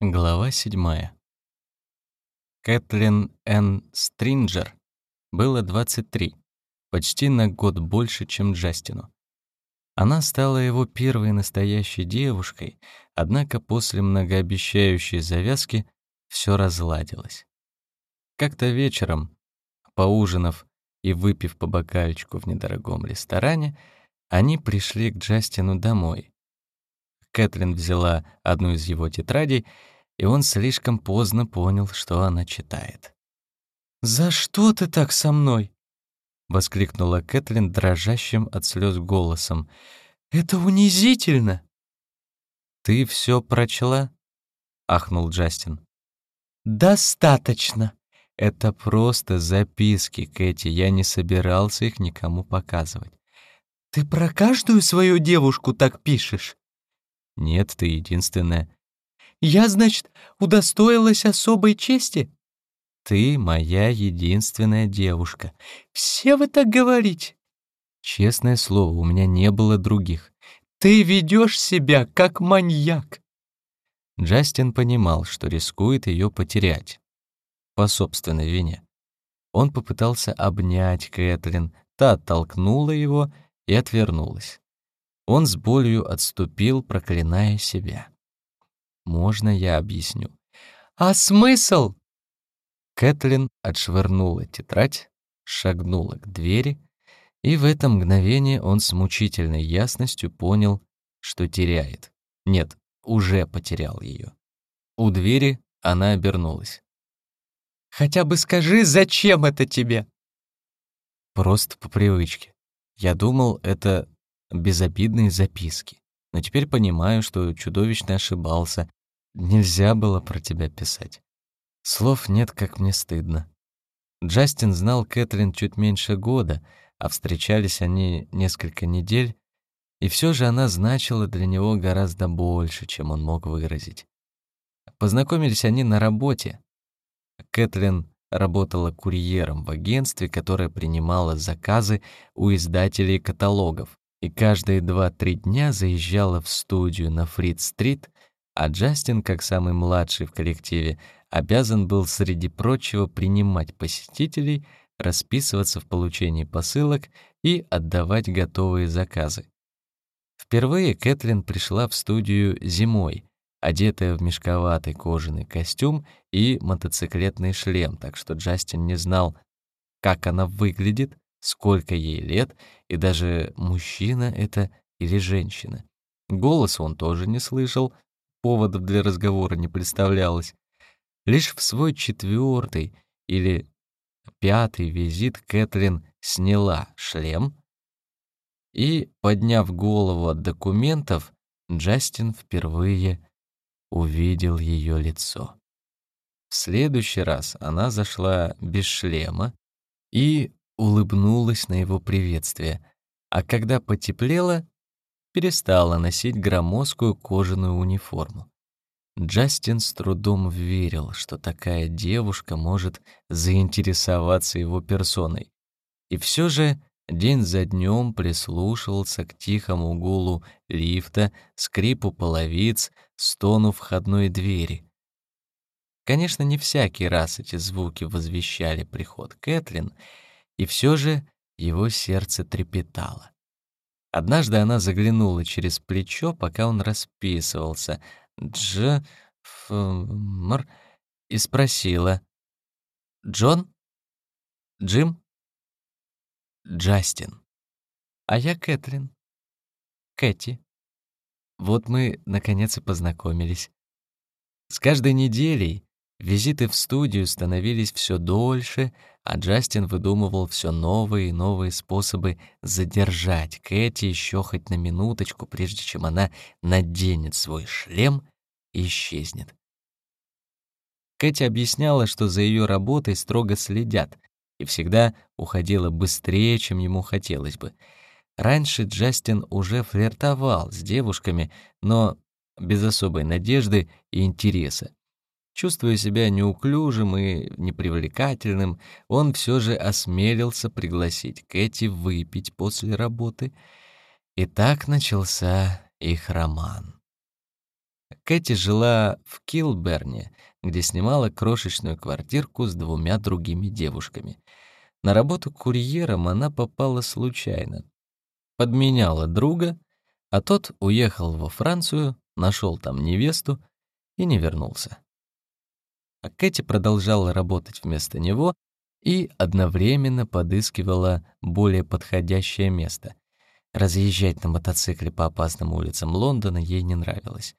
Глава седьмая. Кэтлин Н. Стринджер было 23, почти на год больше, чем Джастину. Она стала его первой настоящей девушкой, однако после многообещающей завязки все разладилось. Как-то вечером, поужинав и выпив по бокальчику в недорогом ресторане, они пришли к Джастину домой. Кэтлин взяла одну из его тетрадей, и он слишком поздно понял, что она читает. «За что ты так со мной?» — воскликнула Кэтлин дрожащим от слез голосом. «Это унизительно!» «Ты все прочла?» — ахнул Джастин. «Достаточно!» Это просто записки, Кэти. Я не собирался их никому показывать. Ты про каждую свою девушку так пишешь? Нет, ты единственная. Я, значит, удостоилась особой чести? Ты моя единственная девушка. Все вы так говорите. Честное слово, у меня не было других. Ты ведешь себя как маньяк. Джастин понимал, что рискует ее потерять. По собственной вине. Он попытался обнять Кэтлин, та оттолкнула его и отвернулась. Он с болью отступил, проклиная себя. «Можно я объясню?» «А смысл?» Кэтлин отшвырнула тетрадь, шагнула к двери, и в это мгновение он с мучительной ясностью понял, что теряет. Нет, уже потерял ее. У двери она обернулась. «Хотя бы скажи, зачем это тебе?» «Просто по привычке. Я думал, это безобидные записки. Но теперь понимаю, что чудовищно ошибался. Нельзя было про тебя писать. Слов нет, как мне стыдно. Джастин знал Кэтлин чуть меньше года, а встречались они несколько недель, и все же она значила для него гораздо больше, чем он мог выразить. Познакомились они на работе. Кэтлин работала курьером в агентстве, которое принимало заказы у издателей каталогов и каждые два-три дня заезжала в студию на Фрид-стрит, а Джастин, как самый младший в коллективе, обязан был среди прочего принимать посетителей, расписываться в получении посылок и отдавать готовые заказы. Впервые Кэтлин пришла в студию зимой, одетая в мешковатый кожаный костюм и мотоциклетный шлем, так что Джастин не знал, как она выглядит, сколько ей лет, и даже мужчина это или женщина. Голос он тоже не слышал, поводов для разговора не представлялось. Лишь в свой четвертый или пятый визит Кэтлин сняла шлем, и, подняв голову от документов, Джастин впервые увидел ее лицо. В следующий раз она зашла без шлема и улыбнулась на его приветствие, а когда потеплело, перестала носить громоздкую кожаную униформу. Джастин с трудом верил, что такая девушка может заинтересоваться его персоной. И все же день за днем прислушивался к тихому гулу лифта, скрипу половиц, стону входной двери. Конечно, не всякий раз эти звуки возвещали приход Кэтлин — и все же его сердце трепетало. Однажды она заглянула через плечо, пока он расписывался. Дж... Фмр... И спросила. «Джон? Джим?» «Джастин. А я Кэтрин. Кэти. Вот мы, наконец, и познакомились. С каждой неделей Визиты в студию становились все дольше, а Джастин выдумывал все новые и новые способы задержать Кэти еще хоть на минуточку, прежде чем она наденет свой шлем и исчезнет. Кэти объясняла, что за ее работой строго следят, и всегда уходила быстрее, чем ему хотелось бы. Раньше Джастин уже флиртовал с девушками, но без особой надежды и интереса. Чувствуя себя неуклюжим и непривлекательным, он все же осмелился пригласить Кэти выпить после работы. И так начался их роман. Кэти жила в Килберне, где снимала крошечную квартирку с двумя другими девушками. На работу курьером она попала случайно. Подменяла друга, а тот уехал во Францию, нашел там невесту и не вернулся. А Кэти продолжала работать вместо него и одновременно подыскивала более подходящее место. Разъезжать на мотоцикле по опасным улицам Лондона ей не нравилось.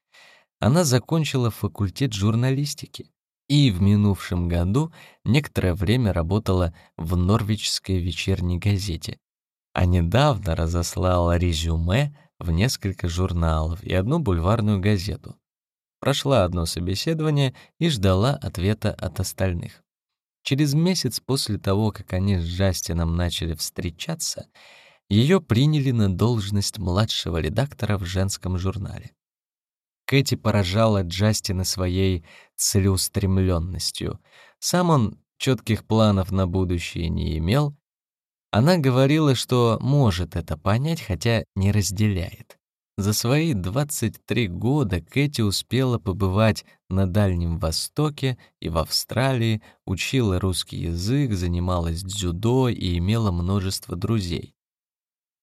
Она закончила факультет журналистики и в минувшем году некоторое время работала в Норвичской вечерней газете, а недавно разослала резюме в несколько журналов и одну бульварную газету. Прошла одно собеседование и ждала ответа от остальных. Через месяц после того, как они с Джастином начали встречаться, ее приняли на должность младшего редактора в женском журнале. Кэти поражала Джастина своей целеустремленностью. Сам он четких планов на будущее не имел. Она говорила, что может это понять, хотя не разделяет. За свои 23 года Кэти успела побывать на Дальнем Востоке и в Австралии, учила русский язык, занималась дзюдо и имела множество друзей.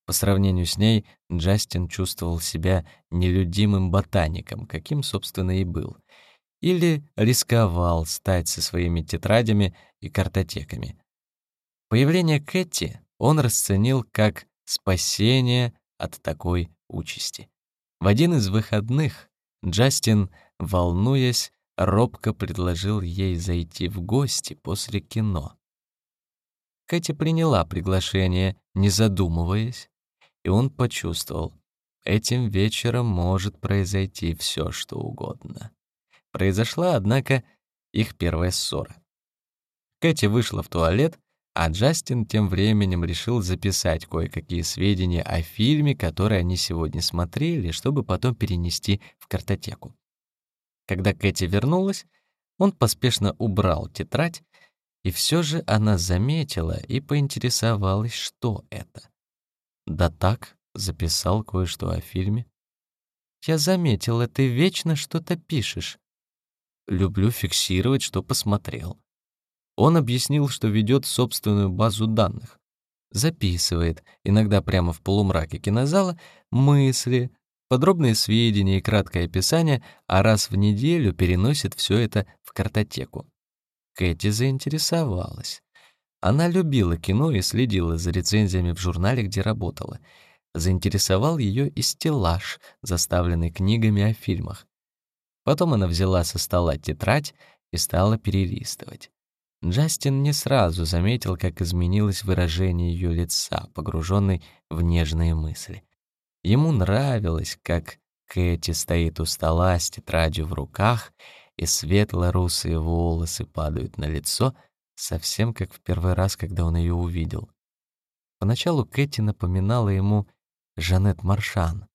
По сравнению с ней Джастин чувствовал себя нелюдимым ботаником, каким, собственно, и был. Или рисковал стать со своими тетрадями и картотеками. Появление Кэти он расценил как спасение от такой участи. В один из выходных Джастин, волнуясь, робко предложил ей зайти в гости после кино. Кэти приняла приглашение, не задумываясь, и он почувствовал, этим вечером может произойти все, что угодно. Произошла, однако, их первая ссора. Кэти вышла в туалет, а Джастин тем временем решил записать кое-какие сведения о фильме, который они сегодня смотрели, чтобы потом перенести в картотеку. Когда Кэти вернулась, он поспешно убрал тетрадь, и все же она заметила и поинтересовалась, что это. Да так, записал кое-что о фильме. Я заметила, ты вечно что-то пишешь. Люблю фиксировать, что посмотрел. Он объяснил, что ведет собственную базу данных. Записывает, иногда прямо в полумраке кинозала, мысли, подробные сведения и краткое описание, а раз в неделю переносит все это в картотеку. Кэти заинтересовалась. Она любила кино и следила за рецензиями в журнале, где работала. Заинтересовал ее и стеллаж, заставленный книгами о фильмах. Потом она взяла со стола тетрадь и стала перелистывать. Джастин не сразу заметил, как изменилось выражение ее лица, погруженной в нежные мысли. Ему нравилось, как Кэти стоит у стола с тетрадью в руках, и светло-русые волосы падают на лицо — совсем как в первый раз, когда он ее увидел. Поначалу Кэти напоминала ему Жанет Маршан.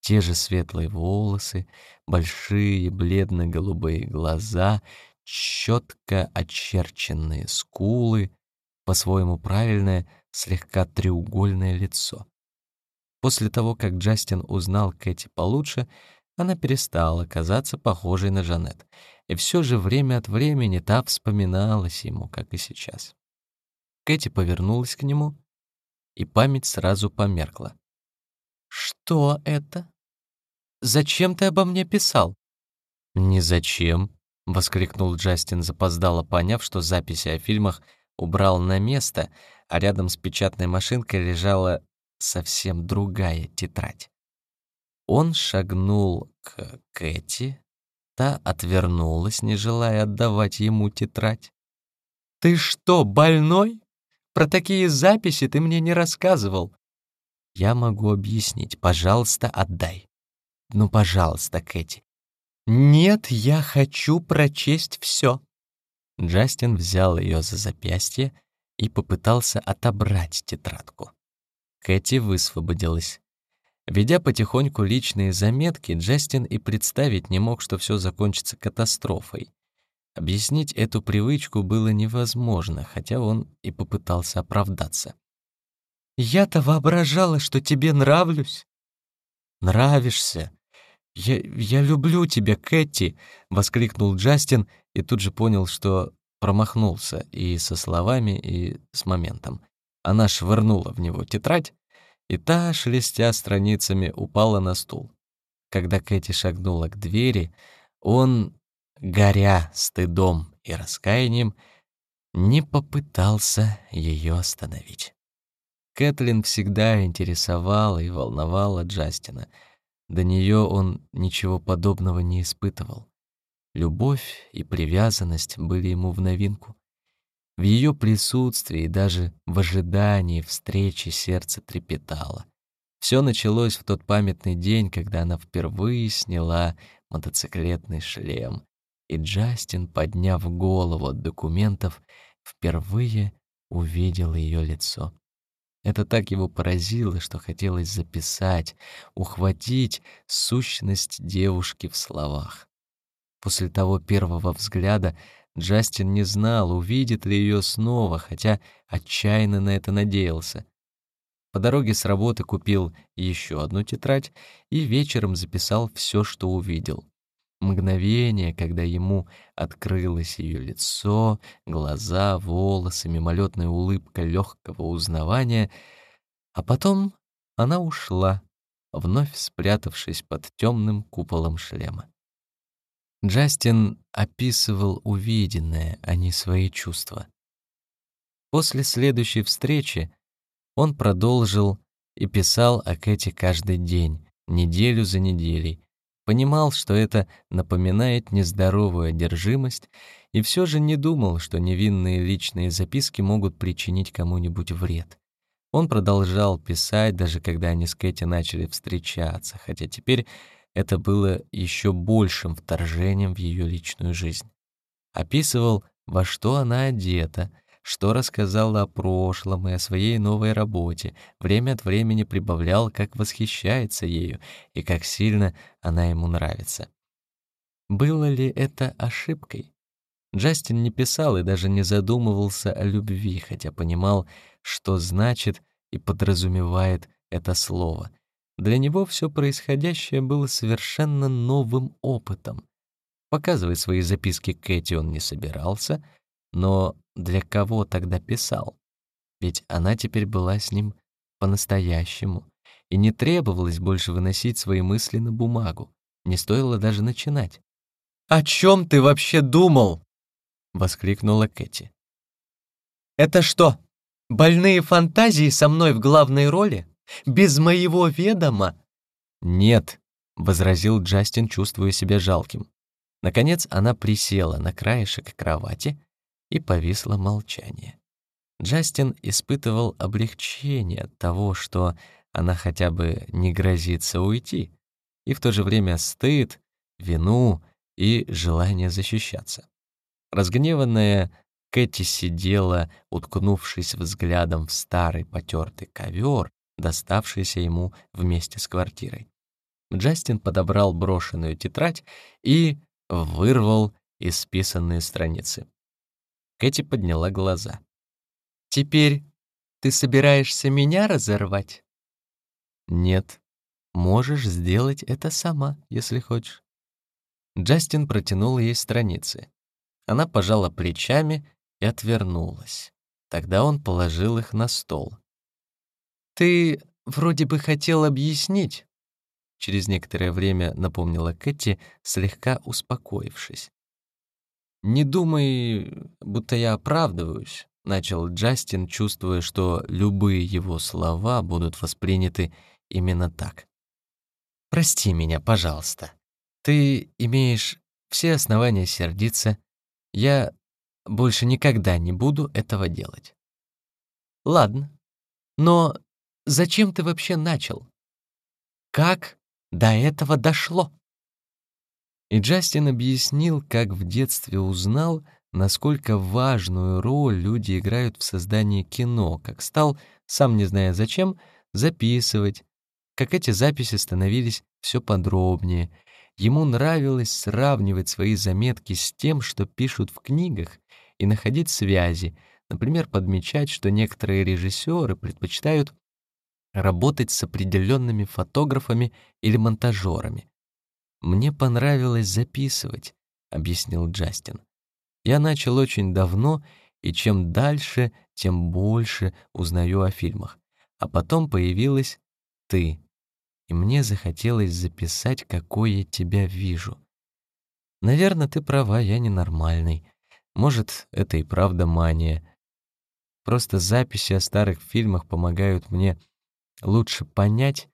Те же светлые волосы, большие бледно-голубые глаза, четко очерченные скулы, по-своему правильное, слегка треугольное лицо. После того, как Джастин узнал Кэти получше, она перестала казаться похожей на Жанет, и все же время от времени та вспоминалась ему, как и сейчас. Кэти повернулась к нему, и память сразу померкла. «Что это? Зачем ты обо мне писал?» «Не зачем», — воскликнул Джастин, запоздало поняв, что записи о фильмах убрал на место, а рядом с печатной машинкой лежала совсем другая тетрадь. Он шагнул к Кэти, та отвернулась, не желая отдавать ему тетрадь. «Ты что, больной? Про такие записи ты мне не рассказывал». «Я могу объяснить. Пожалуйста, отдай». «Ну, пожалуйста, Кэти». «Нет, я хочу прочесть все». Джастин взял ее за запястье и попытался отобрать тетрадку. Кэти высвободилась. Ведя потихоньку личные заметки, Джастин и представить не мог, что все закончится катастрофой. Объяснить эту привычку было невозможно, хотя он и попытался оправдаться. «Я-то воображала, что тебе нравлюсь». «Нравишься. «Я, я люблю тебя, Кэти!» — воскликнул Джастин и тут же понял, что промахнулся и со словами, и с моментом. Она швырнула в него тетрадь, и та, шелестя страницами, упала на стул. Когда Кэти шагнула к двери, он, горя стыдом и раскаянием, не попытался ее остановить. Кэтлин всегда интересовала и волновала Джастина. До нее он ничего подобного не испытывал. Любовь и привязанность были ему в новинку. В ее присутствии и даже в ожидании встречи сердце трепетало. Все началось в тот памятный день, когда она впервые сняла мотоциклетный шлем, и Джастин, подняв голову от документов, впервые увидел ее лицо. Это так его поразило, что хотелось записать, ухватить сущность девушки в словах. После того первого взгляда Джастин не знал, увидит ли ее снова, хотя отчаянно на это надеялся. По дороге с работы купил еще одну тетрадь и вечером записал все, что увидел. Мгновение, когда ему открылось ее лицо, глаза, волосы, мимолетная улыбка легкого узнавания, а потом она ушла, вновь спрятавшись под темным куполом шлема. Джастин описывал увиденное, а не свои чувства. После следующей встречи он продолжил и писал о Кэти каждый день, неделю за неделей, Понимал, что это напоминает нездоровую одержимость, и все же не думал, что невинные личные записки могут причинить кому-нибудь вред. Он продолжал писать, даже когда они с Кэти начали встречаться, хотя теперь это было еще большим вторжением в ее личную жизнь. Описывал, во что она одета — что рассказал о прошлом и о своей новой работе, время от времени прибавлял, как восхищается ею и как сильно она ему нравится. Было ли это ошибкой? Джастин не писал и даже не задумывался о любви, хотя понимал, что значит и подразумевает это слово. Для него все происходящее было совершенно новым опытом. Показывать свои записки Кэти он не собирался — но для кого тогда писал? Ведь она теперь была с ним по-настоящему, и не требовалось больше выносить свои мысли на бумагу. Не стоило даже начинать. «О чем ты вообще думал?» — воскликнула Кэти. «Это что, больные фантазии со мной в главной роли? Без моего ведома?» «Нет», — возразил Джастин, чувствуя себя жалким. Наконец она присела на краешек кровати и повисло молчание. Джастин испытывал облегчение от того, что она хотя бы не грозится уйти, и в то же время стыд, вину и желание защищаться. Разгневанная Кэти сидела, уткнувшись взглядом в старый потертый ковер, доставшийся ему вместе с квартирой. Джастин подобрал брошенную тетрадь и вырвал исписанные страницы. Кэти подняла глаза. «Теперь ты собираешься меня разорвать?» «Нет, можешь сделать это сама, если хочешь». Джастин протянул ей страницы. Она пожала плечами и отвернулась. Тогда он положил их на стол. «Ты вроде бы хотел объяснить», — через некоторое время напомнила Кэти, слегка успокоившись. «Не думай, будто я оправдываюсь», — начал Джастин, чувствуя, что любые его слова будут восприняты именно так. «Прости меня, пожалуйста. Ты имеешь все основания сердиться. Я больше никогда не буду этого делать». «Ладно. Но зачем ты вообще начал? Как до этого дошло?» И Джастин объяснил, как в детстве узнал, насколько важную роль люди играют в создании кино, как стал, сам не зная зачем, записывать, как эти записи становились все подробнее. Ему нравилось сравнивать свои заметки с тем, что пишут в книгах, и находить связи, например, подмечать, что некоторые режиссеры предпочитают работать с определенными фотографами или монтажерами, «Мне понравилось записывать», — объяснил Джастин. «Я начал очень давно, и чем дальше, тем больше узнаю о фильмах. А потом появилась ты, и мне захотелось записать, какой я тебя вижу. Наверное, ты права, я ненормальный. Может, это и правда мания. Просто записи о старых фильмах помогают мне лучше понять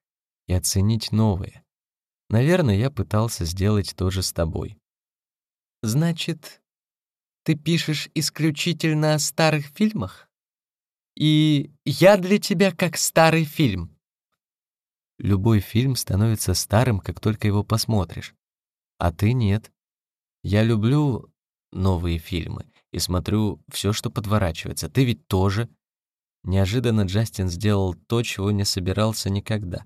и оценить новые. Наверное, я пытался сделать то же с тобой. Значит, ты пишешь исключительно о старых фильмах? И я для тебя как старый фильм. Любой фильм становится старым, как только его посмотришь. А ты нет. Я люблю новые фильмы и смотрю все, что подворачивается. Ты ведь тоже. Неожиданно Джастин сделал то, чего не собирался никогда.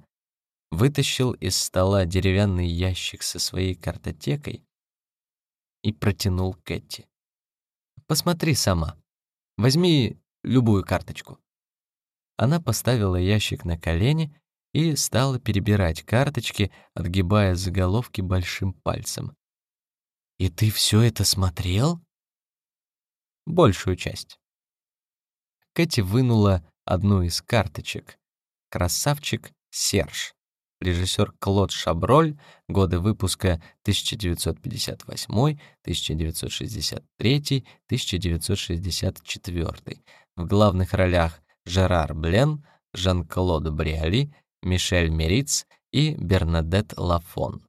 Вытащил из стола деревянный ящик со своей картотекой и протянул Кэти. «Посмотри сама. Возьми любую карточку». Она поставила ящик на колени и стала перебирать карточки, отгибая заголовки большим пальцем. «И ты все это смотрел?» «Большую часть». Кэти вынула одну из карточек. «Красавчик Серж». Режиссер Клод Шаброль, годы выпуска 1958, 1963, 1964. В главных ролях Жерар Блен, Жан-Клод Бриали, Мишель Мериц и Бернадет Лафон.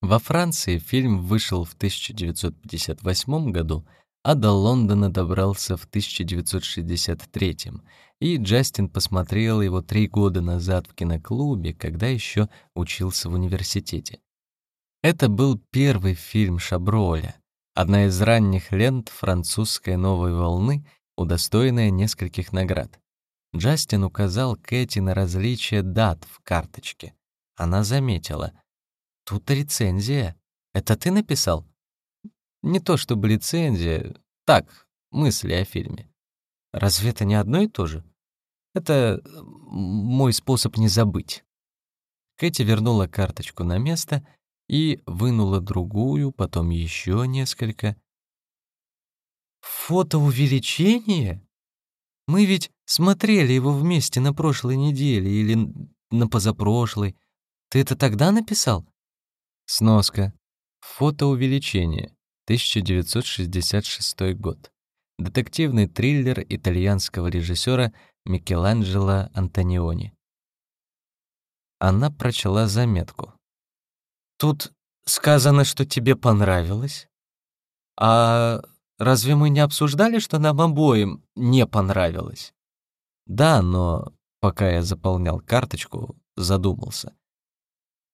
Во Франции фильм вышел в 1958 году, а до Лондона добрался в 1963, и Джастин посмотрел его три года назад в киноклубе, когда еще учился в университете. Это был первый фильм Шаброля, одна из ранних лент французской новой волны, удостоенная нескольких наград. Джастин указал Кэти на различие дат в карточке. Она заметила. «Тут рецензия. Это ты написал?» «Не то чтобы рецензия. Так, мысли о фильме. Разве это не одно и то же? Это мой способ не забыть». Кэти вернула карточку на место и вынула другую, потом еще несколько. «Фотоувеличение?» Мы ведь смотрели его вместе на прошлой неделе или на позапрошлой. Ты это тогда написал? Сноска. Фотоувеличение. 1966 год. Детективный триллер итальянского режиссера Микеланджело Антониони. Она прочла заметку. «Тут сказано, что тебе понравилось. А Разве мы не обсуждали, что нам обоим не понравилось? Да, но пока я заполнял карточку, задумался.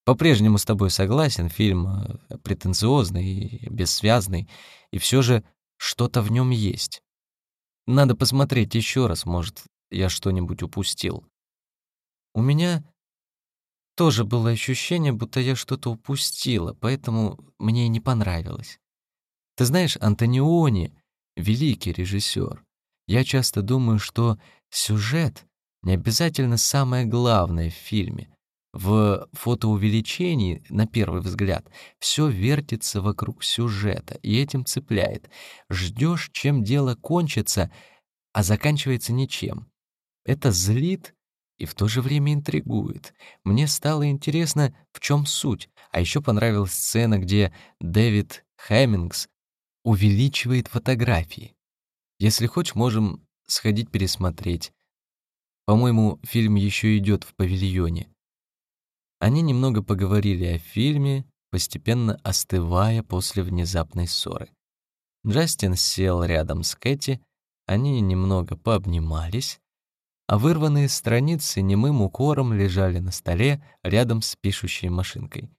По-прежнему с тобой согласен, фильм э, претенциозный и бессвязный, и все же что-то в нем есть. Надо посмотреть еще раз, может, я что-нибудь упустил. У меня тоже было ощущение, будто я что-то упустила, поэтому мне и не понравилось. Ты знаешь, Антониони — великий режиссер. Я часто думаю, что сюжет не обязательно самое главное в фильме. В фотоувеличении, на первый взгляд, все вертится вокруг сюжета, и этим цепляет. Ждешь, чем дело кончится, а заканчивается ничем. Это злит и в то же время интригует. Мне стало интересно, в чем суть. А еще понравилась сцена, где Дэвид Хэммингс увеличивает фотографии. Если хочешь, можем сходить пересмотреть. По-моему, фильм еще идет в павильоне. Они немного поговорили о фильме, постепенно остывая после внезапной ссоры. Джастин сел рядом с Кэти, они немного пообнимались, а вырванные страницы немым укором лежали на столе рядом с пишущей машинкой.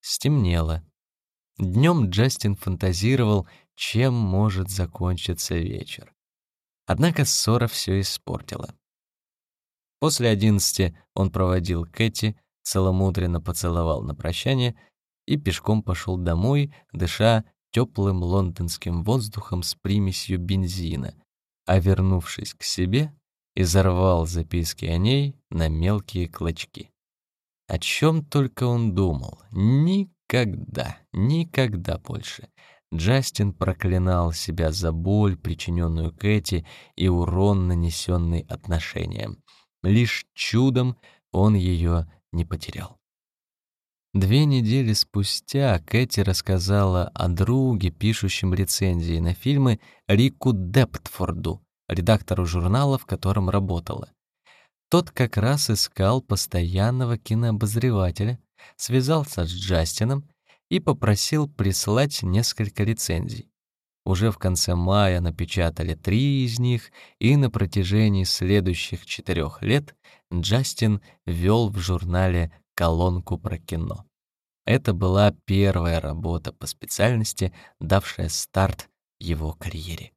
Стемнело. Днем Джастин фантазировал, чем может закончиться вечер. Однако ссора все испортила. После одиннадцати он проводил Кэти, целомудренно поцеловал на прощание и пешком пошел домой, дыша теплым лондонским воздухом с примесью бензина, а вернувшись к себе, изорвал записки о ней на мелкие клочки. О чем только он думал, ни никогда, никогда больше. Джастин проклинал себя за боль, причиненную Кэти, и урон, нанесенный отношениям. Лишь чудом он ее не потерял. Две недели спустя Кэти рассказала о друге, пишущем рецензии на фильмы, Рику Дептфорду, редактору журнала, в котором работала. Тот как раз искал постоянного кинообозревателя, связался с Джастином и попросил прислать несколько рецензий. Уже в конце мая напечатали три из них, и на протяжении следующих четырех лет Джастин вел в журнале колонку про кино. Это была первая работа по специальности, давшая старт его карьере.